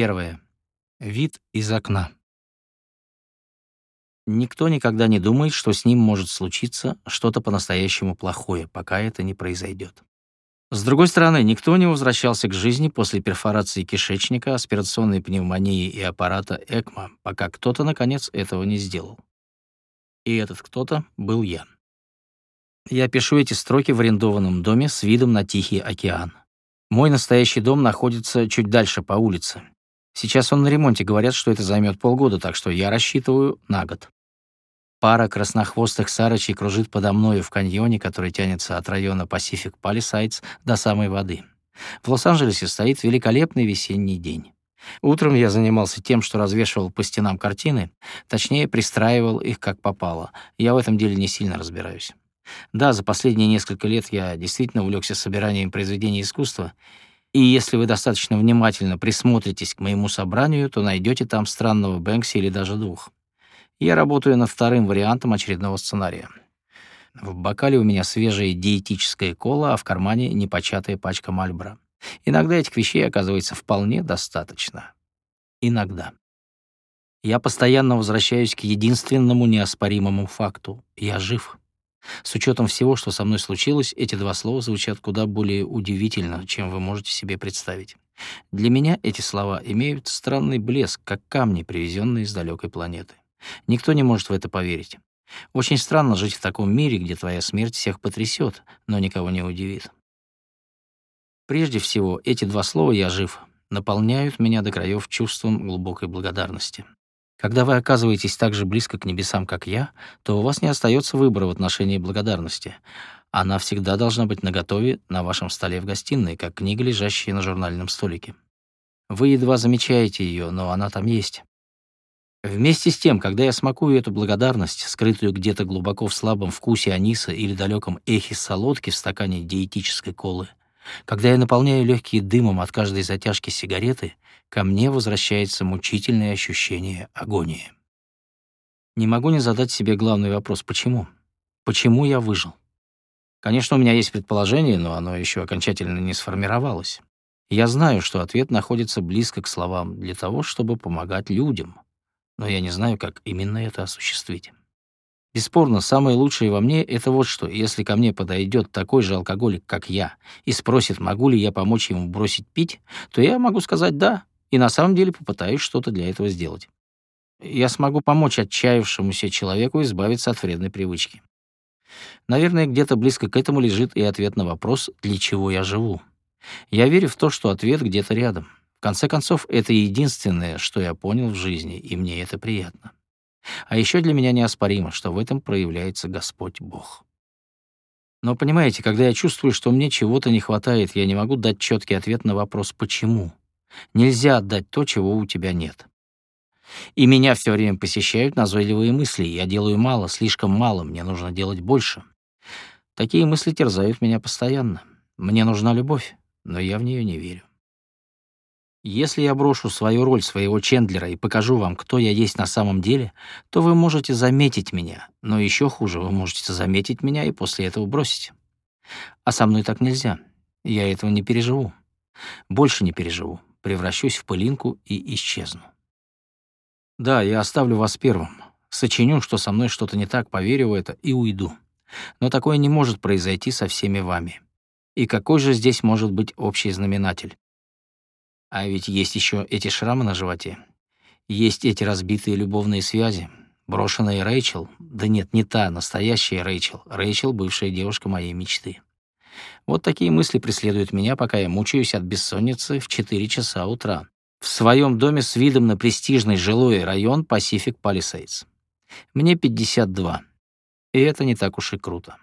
Первое. Вид из окна. Никто никогда не думает, что с ним может случиться что-то по-настоящему плохое, пока это не произойдет. С другой стороны, никто не возвращался к жизни после перфорации кишечника, аспирационной пневмонии и аппарата ЭКМО, пока кто-то, наконец, этого не сделал. И этот кто-то был я. Я пишу эти строки в арендованном доме с видом на Тихий океан. Мой настоящий дом находится чуть дальше по улице. Сейчас он на ремонте, говорят, что это займет полгода, так что я рассчитываю на год. Пара краснохвостых сарычей кружит подо мною в каньоне, который тянется от района Pacific Palisades до самой воды. В Лос-Анджелесе стоит великолепный весенний день. Утром я занимался тем, что развешивал по стенам картины, точнее, пристраивал их как попало. Я в этом деле не сильно разбираюсь. Да, за последние несколько лет я действительно увлекся собиранием произведений искусства, и если вы достаточно внимательно присмотритесь к моему собранию, то найдете там странного Бэнкси или даже двух. Я работаю над вторым вариантом очередного сценария. В бокале у меня свежая диетическая кола, а в кармане непочатая пачка Мальбора. Иногда этих вещей оказывается вполне достаточно. Иногда. Я постоянно возвращаюсь к единственному неоспоримому факту — я жив. С учетом всего, что со мной случилось, эти два слова звучат куда более удивительно, чем вы можете себе представить. Для меня эти слова имеют странный блеск, как камни, привезенные с далекой планеты. Никто не может в это поверить. Очень странно жить в таком мире, где твоя смерть всех потрясет, но никого не удивит. Прежде всего, эти два слова «я жив» наполняют меня до краев чувством глубокой благодарности. Когда вы оказываетесь так же близко к небесам, как я, то у вас не остается выбора в отношении благодарности. Она всегда должна быть наготове на вашем столе в гостиной, как книга, лежащая на журнальном столике. Вы едва замечаете ее, но она там есть. Вместе с тем, когда я смакую эту благодарность, скрытую где-то глубоко в слабом вкусе аниса или далеком эхе солодки в стакане диетической колы, когда я наполняю легкие дымом от каждой затяжки сигареты, ко мне возвращается мучительное ощущение агонии. Не могу не задать себе главный вопрос «почему?». Почему я выжил? Конечно, у меня есть предположение, но оно еще окончательно не сформировалось. Я знаю, что ответ находится близко к словам для того, чтобы помогать людям — но я не знаю, как именно это осуществить. Бесспорно, самое лучшее во мне — это вот что. Если ко мне подойдет такой же алкоголик, как я, и спросит, могу ли я помочь ему бросить пить, то я могу сказать «да», и на самом деле попытаюсь что-то для этого сделать. Я смогу помочь отчаявшемуся человеку избавиться от вредной привычки. Наверное, где-то близко к этому лежит и ответ на вопрос «для чего я живу?». Я верю в то, что ответ где-то рядом. В конце концов, это единственное, что я понял в жизни, и мне это приятно. А еще для меня неоспоримо, что в этом проявляется Господь Бог. Но понимаете, когда я чувствую, что мне чего-то не хватает, я не могу дать четкий ответ на вопрос «почему?». Нельзя отдать то, чего у тебя нет. И меня все время посещают назойливые мысли. Я делаю мало, слишком мало, мне нужно делать больше. Такие мысли терзают меня постоянно. Мне нужна любовь, но я в нее не верю. Если я брошу свою роль своего Чендлера и покажу вам, кто я есть на самом деле, то вы можете заметить меня, но еще хуже, вы можете заметить меня и после этого бросить. А со мной так нельзя. Я этого не переживу. Больше не переживу. Превращусь в пылинку и исчезну. Да, я оставлю вас первым. Сочиню, что со мной что-то не так, поверю в это и уйду. Но такое не может произойти со всеми вами. И какой же здесь может быть общий знаменатель? А ведь есть еще эти шрамы на животе. Есть эти разбитые любовные связи. Брошенная Рэйчел. Да нет, не та, настоящая Рэйчел. Рэйчел — бывшая девушка моей мечты. Вот такие мысли преследуют меня, пока я мучаюсь от бессонницы в 4 часа утра. В своем доме с видом на престижный жилой район Pacific Palisades. Мне 52. И это не так уж и круто.